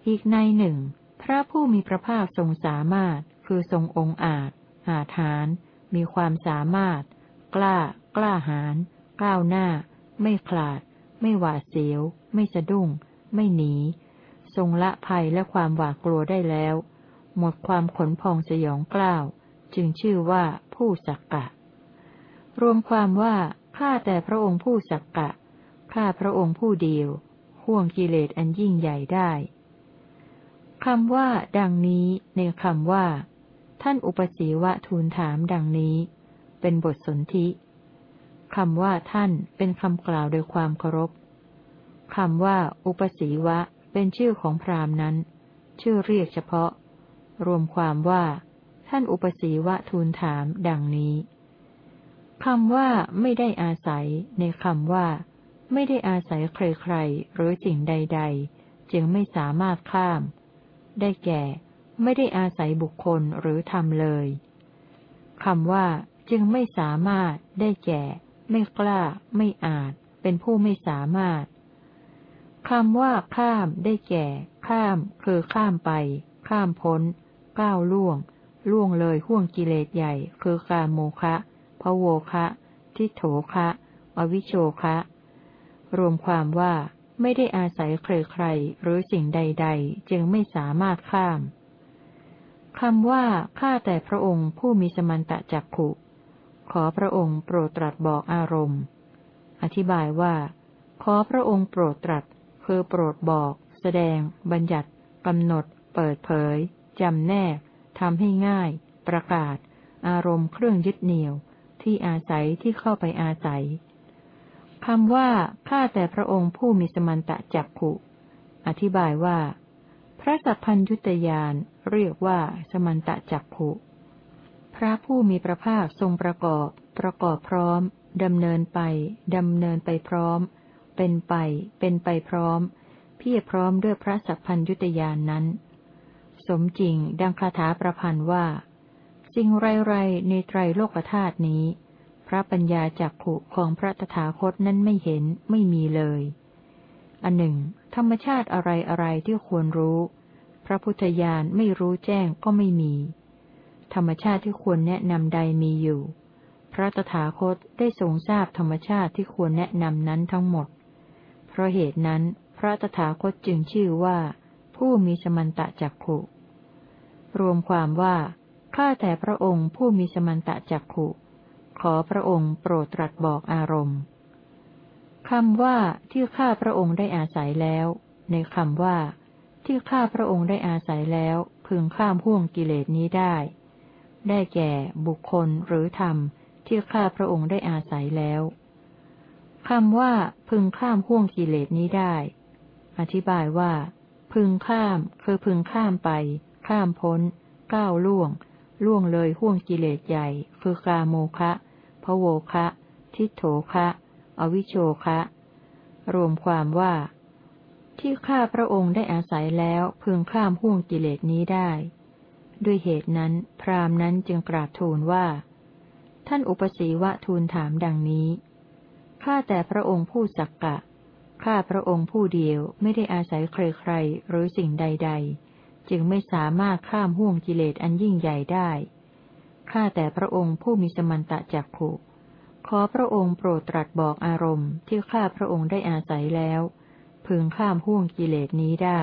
อีกในหนึ่ง พระผู้มีพระภาคทรงสามารถ คือทรงองค์อาจ หาฐาน มีความสามารถ กล้า กล้าหาญก้าวหน้า ไม่ขลาด ไม่หวาดเสียว ไม่สะดุ้ง ไม่หนี ทรงละภัยและความหวาดกลัวได้แล้ว หมดความขนพองสยองกล้าว จึงชื่อว่าผู้สักกะ รวมความว่าข้าแต่พระองค์ผู้สักกะ ข้าพระองค์ผู้เดียว ห่วงกิเลสอันยิ่งใหญ่ได้คำว่า ดังนี้ในคำว่า ท่านอุปสีวะทูลถามดังนี้ เป็นบทสนธิคำว่าท่านเป็นคำกล่าวโดยความเคารพคำว่า อุปสีวะเป็นชื่อของพราหมณ์นั้น ชื่อเรียกเฉพาะ รวมความว่า ท่านอุปสีวะทูลถาม ดังนี้คำว่าไม่ได้อาศัย ในคำว่า ไม่ได้อาศัยใครๆหรือสิ่งใด ๆ จึงไม่สามารถข้าม ได้แก่ ไม่ได้อาศัยบุคคลหรือทำเลยคำว่า จึงไม่สามารถ ได้แก่ ไม่กล้า ไม่อาจ เป็นผู้ไม่สามารถคำว่า ข้าม ได้แก่ ข้าม คือข้ามไป ข้ามพ้น ก้าวล่วง ล่วงเลยห่วงกิเลสใหญ่ คือกาโมคะพะโวคะ ทิโถคะ อวิโชคะ รวมความว่าไม่ได้อาศัยใครๆหรือสิ่งใด ๆ จึงไม่สามารถข้ามคำว่า ข้าแต่พระองค์ผู้มีสมันตะจักขุขอพระองค์โปรดตรัสบอกอารมณ์ อธิบายว่า ขอพระองค์โปรดตรัส คือโปรดบอก แสดง บัญญัติกำหนด เปิดเผยจำแนก ทำให้ง่าย ประกาศ อารมณ์เครื่องยึดเหนี่ยว ที่อาศัยที่เข้าไปอาศัยคำว่า ข้าแต่พระองค์ผู้มีสมันตะจักขุ อธิบายว่า พระสัพพัญยุตยานเรียกว่าสมันตะจักขุ พระผู้มีพระภาคทรงประกอบ ประกอบพร้อม ดำเนินไป ดำเนินไปพร้อม เป็นไป เป็นไปพร้อม เพียรพร้อมด้วยพระสัพพัญยุตยานนั้น สมจริงดังคาถาประพันธ์ว่า สิ่งไรๆในไตรโลกธาตุนี้ พระปัญญาจักขุของพระตถาคตนั้นไม่เห็นไม่มีเลย อันหนึ่ง ธรรมชาติอะไรอะไรที่ควรรู้ พระพุทธญาณไม่รู้แจ้งก็ไม่มี ธรรมชาติที่ควรแนะนำใดมีอยู่ พระตถาคตได้ทรงทราบธรรมชาติที่ควรแนะนำนั้นทั้งหมด เพราะเหตุนั้น พระตถาคตจึงชื่อว่าผู้มีสมันตะจักขุ รวมความว่า ข้าแต่พระองค์ผู้มีสมันตะจักขุ ขอพระองค์โปรดตรัสบอกอารมณ์คำว่าที่ข้าพระองค์ได้อาศัยแล้ว ในคำว่า ที่ข้าพระองค์ได้อาศัยแล้ว พึงข้ามห่วงกิเลสนี้ได้ ได้แก่บุคคลหรือธรรมที่ข้าพระองค์ได้อาศัยแล้วคำว่าพึงข้ามห่วงกิเลสนี้ได้ อธิบายว่า พึงข้ามคือพึงข้ามไป ข้ามพ้น ก้าวล่วง ล่วงเลยห่วงกิเลสใหญ่ คือกาโมคะพะโวคะ ทิโถคะ อวิโชคะ รวมความว่า ที่ข้าพระองค์ได้อาศัยแล้วพึงข้ามห่วงกิเลสนี้ได้ ด้วยเหตุนั้น พราหมณ์นั้นจึงกราบทูลว่า ท่านอุปสีวะทูลถามดังนี้ ข้าแต่พระองค์ผู้สักกะ ข้าพระองค์ผู้เดียวไม่ได้อาศัยใครๆหรือสิ่งใด ๆ จึงไม่สามารถข้ามห่วงกิเลสอันยิ่งใหญ่ได้ ข้าแต่พระองค์ผู้มีสมันตะจักขุขอพระองค์โปรดตรัสบอกอารมณ์ที่ข้าพระองค์ได้อาศัยแล้ว พึงข้ามห่วงกิเลสนี้ได้